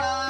Ram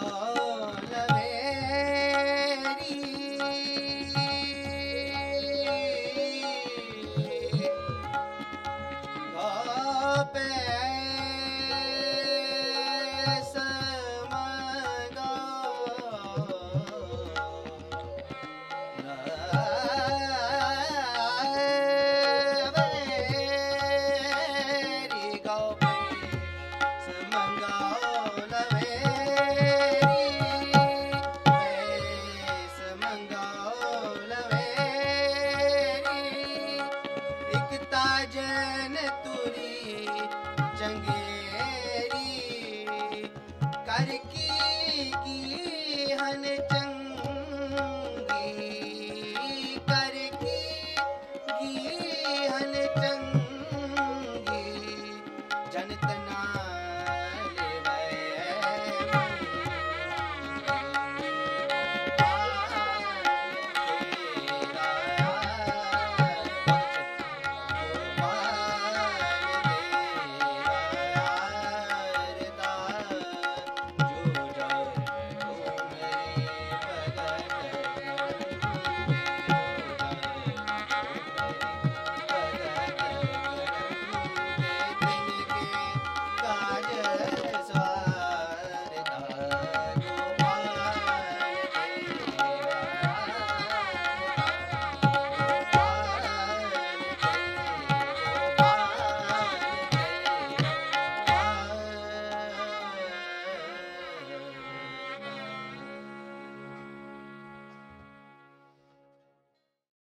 Allah.